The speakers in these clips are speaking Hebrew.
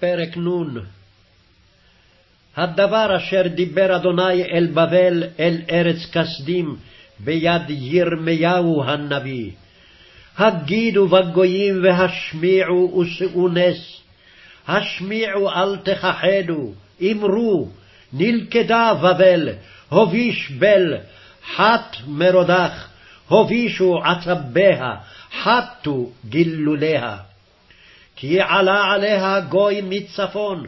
פרק נ הדבר אשר דיבר אדוני אל בבל, אל ארץ כסדים, ביד ירמיהו הנביא. הגידו בגויים והשמיעו ושאו נס. השמיעו אל תכחדו, אמרו, נלכדה בבל, הוביש בל, חת מרודח, הובישו עצביה, חטו גילוליה. כי עלה עליה גוי מצפון,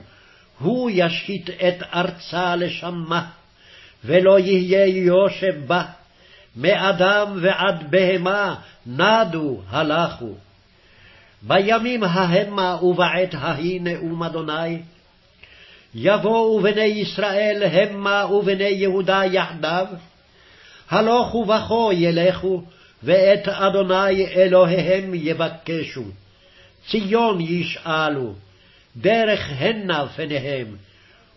הוא ישחית את ארצה לשמה, ולא יהיה יושב בה. מאדם ועד בהמה נדו הלכו. בימים ההמה ובעת ההיא נאום אדוני, יבואו בני ישראל המה ובני יהודה יחדיו, הלכו בכו ילכו, ואת אדוני אלוהיהם יבקשו. ציון ישאלו, דרך הנה פניהם,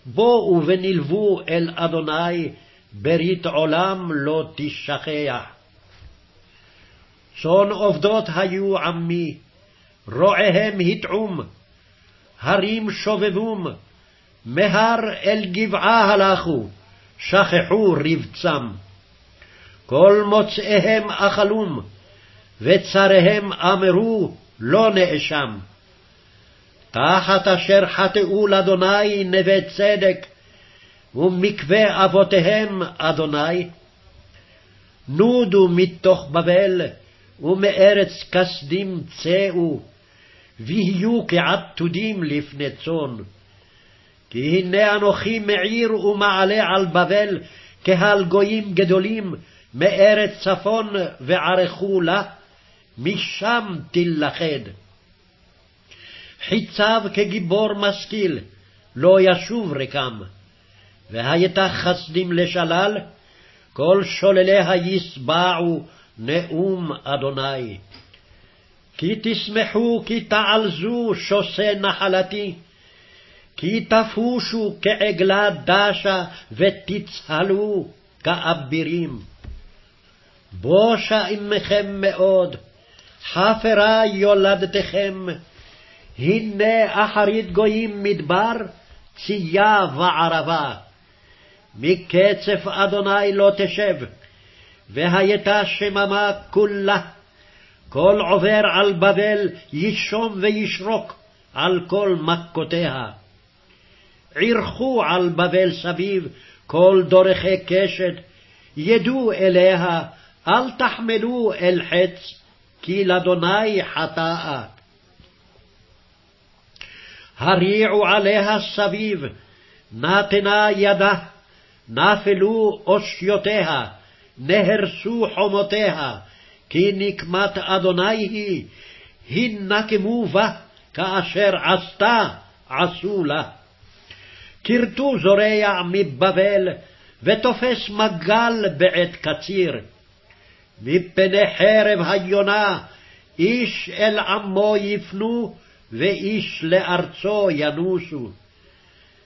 בואו ונלוו אל אדוני, ברית עולם לא תשכח. צאן עובדות היו עמי, רועיהם הטעום, הרים שובבום, מהר אל גבעה הלכו, שכחו רבצם. כל מוצאיהם אכלום, וצריהם אמרו לא נאשם. תחת אשר חטאו לאדוני נווה צדק, ומקווה אבותיהם אדוני. נודו מתוך בבל, ומארץ כסדים צאו, ויהיו כעתודים לפני צאן. כי הנה אנוכי מעיר ומעלה על בבל קהל גויים גדולים מארץ צפון וערכו לה, משם תילכד. חיציו כגיבור משכיל, לא ישוב רקם. והייתה חסדים לשלל, כל שולליה ישבעו נאום אדוני. כי תשמחו כי תעלזו שוסי נחלתי, כי תפושו כעגלה דשה ותצהלו כאבירים. בושה עמכם מאוד, חפרה יולדתכם, הנה אחרית גויים מדבר, צייה וערבה. מקצף אדוני לא תשב, והייתה שממה כולה. כל עובר על בבל ישום וישרוק על כל מכותיה. ערכו על בבל סביב כל דורכי קשת, ידעו אליה, אל תחמלו אל חץ, כי לאדוני חטאה. הריעו עליה סביב, נתנה ידה, נפלו אושיותיה, נהרסו חומותיה, כי נקמת אדוני היא, הנקמו בה, כאשר עשתה, עשו לה. כרתו זורע מבבל, ותופס מגל בעת קציר. מפני חרב היונה, איש אל עמו יפנו, ואיש לארצו ינוסו.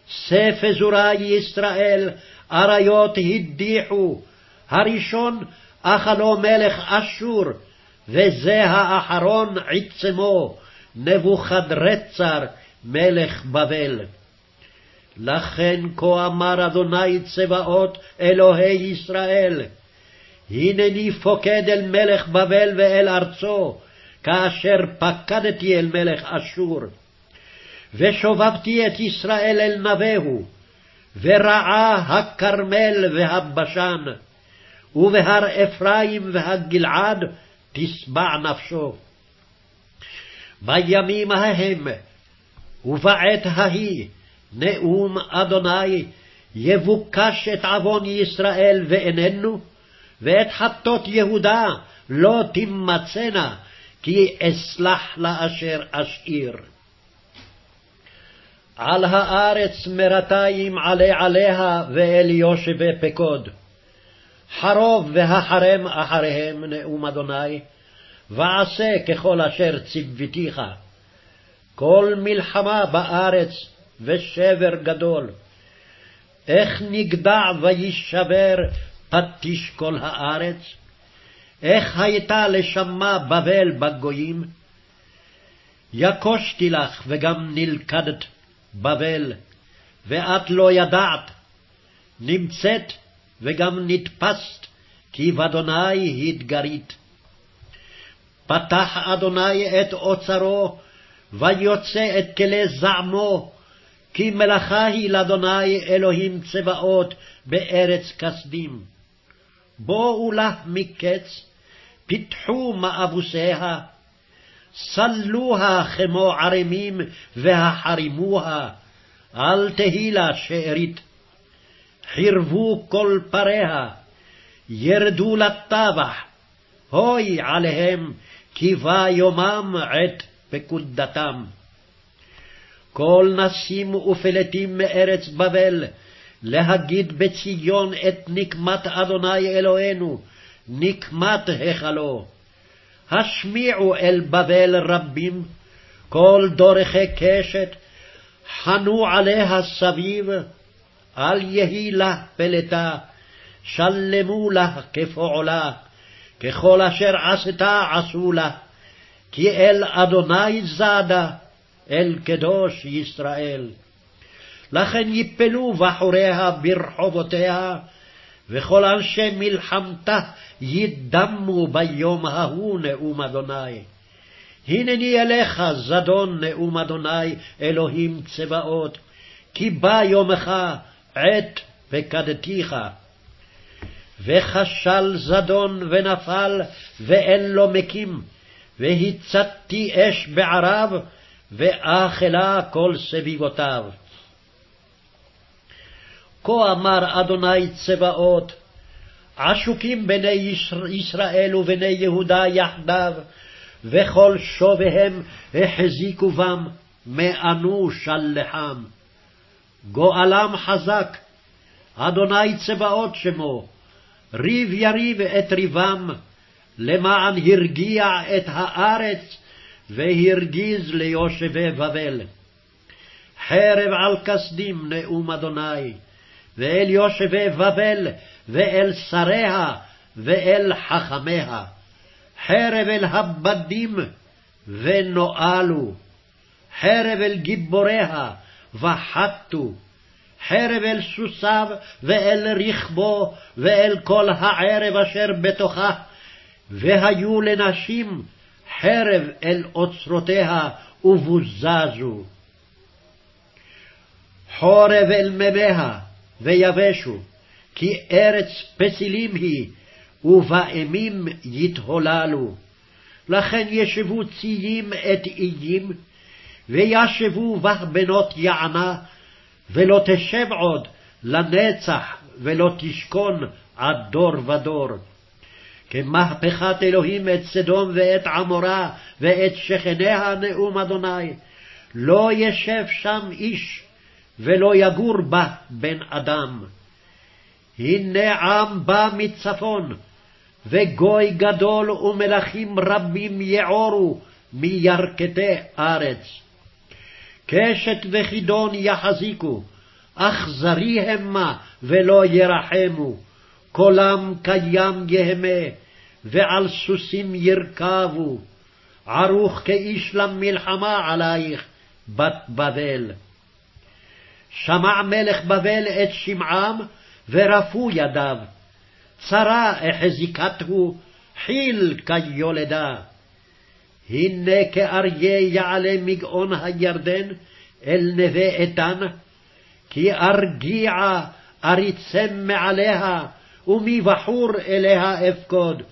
ספזורי ישראל, אריות הדיחו, הראשון אכלו מלך אשור, וזה האחרון עצמו, נבוכדרצר, מלך בבל. לכן כה אמר אדוני צבאות אלוהי ישראל, הנני פוקד אל מלך בבל ואל ארצו, כאשר פקדתי אל מלך אשור. ושובבתי את ישראל אל נבהו, ורעה הכרמל והבשן, ובהר אפרים והגלעד תשבע נפשו. בימים ההם ובעת ההיא נאום אדוני יבוקש את עוון ישראל ואיננו, ואת חטות יהודה לא תמצאנה, כי אסלח לאשר אשאיר. על הארץ מרתיים עלה עליה ואל יושבי פקוד. חרוב והחרם אחריהם, נאום אדוני, ועשה ככל אשר ציוותיך. כל מלחמה בארץ ושבר גדול. איך נגדע וישבר פטיש כל הארץ? איך הייתה לשמה בבל בגויים? יכושתי לך וגם נלכדת, בבל, ואת לא ידעת. נמצאת וגם נתפסת, כי באדוני התגרית. פתח אדוני את אוצרו, ויוצא את כלי זעמו, כי מלאכה היא לאדוני אלוהים צבאות בארץ כסדים. בואו לה מקץ, פיתחו מאבוסיה, סלוה כמו ערמים והחרימוה, אל תהי לה שארית. חירבו כל פריה, ירדו לטבח, הוי עליהם, כי בא יומם עת פקודתם. כל נסים ופלטים מארץ בבל, להגיד בציון את נקמת אדוני אלוהינו, נקמת היכלו. השמיעו אל בבל רבים, כל דורכי קשת, חנו עליה סביב, אל יהי לה פלטה, שלמו לה כפועלה, ככל אשר עשתה עשו לה, כי אל אדוני זדה, אל קדוש ישראל. לכן יפלו בחוריה ברחובותיה, וכל אנשי מלחמתה ידמו ביום ההוא נאום אדוני. הנני אליך זדון נאום אדוני אלוהים צבאות, כי בא יומך עת פקדתיך. וכשל זדון ונפל, ואין לו מקים, והצתי אש בערב, ואכלה כל סביבותיו. כה אמר אדוני צבאות, עשוקים בני ישראל ובני יהודה יחדיו, וכל שוביהם החזיקו בם, מאנו שלחם. גואלם חזק, אדוני צבאות שמו, ריב יריב את ריבם, למען הרגיע את הארץ, והרגיז ליושבי בבל. חרב על כסדים נאום אדוני, ואל יושבי בבל, ואל שריה, ואל חכמיה. חרב אל הבדים, ונואלו. חרב אל גיבוריה, וחתו. חרב אל סוסיו, ואל רכבו, ואל כל הערב אשר בתוכה. והיו לנשים חרב אל אוצרותיה, ובוזזו. חורב אל מימיה, ויבשו, כי ארץ פסילים היא, ובאמים יתהוללו. לכן ישבו ציים את איים, וישבו בה בנות יענה, ולא תשב עוד לנצח, ולא תשכון עד דור ודור. כמהפכת אלוהים את סדום ואת עמורה ואת שכניה נאום אדוני. לא ישב שם איש, ולא יגור בה בן אדם. הנה עם בא מצפון, וגוי גדול ומלכים רבים יעורו מירכתי ארץ. קשת וחידון יחזיקו, אכזרי המה ולא ירחמו, קולם קיים יהמה, ועל סוסים ירכבו, ערוך כאיש למלחמה עלייך, בת בבל. שמע מלך בבל את שמעם, ורפו ידיו. צרה החזיקתהו, חיל כיולדה. הנה כאריה יעלה מגאון הירדן אל נווה איתן, כי ארגיעה אריצם מעליה, ומי בחור אליה אפקוד.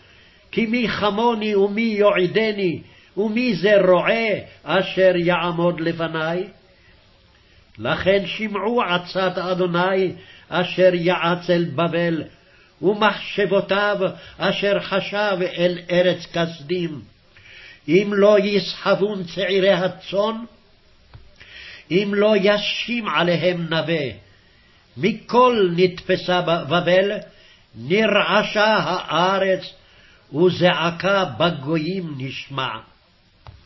כי מי חמוני ומי יועדני, ומי זה רועה אשר יעמוד לפני? לכן שמעו עצת אדוני אשר יעץ אל בבל, ומחשבותיו אשר חשב אל ארץ כסדים. אם לא יסחבון צעירי הצאן, אם לא ישים עליהם נווה. מכל נתפסה בבל, נרעשה הארץ, וזעקה בגויים נשמע.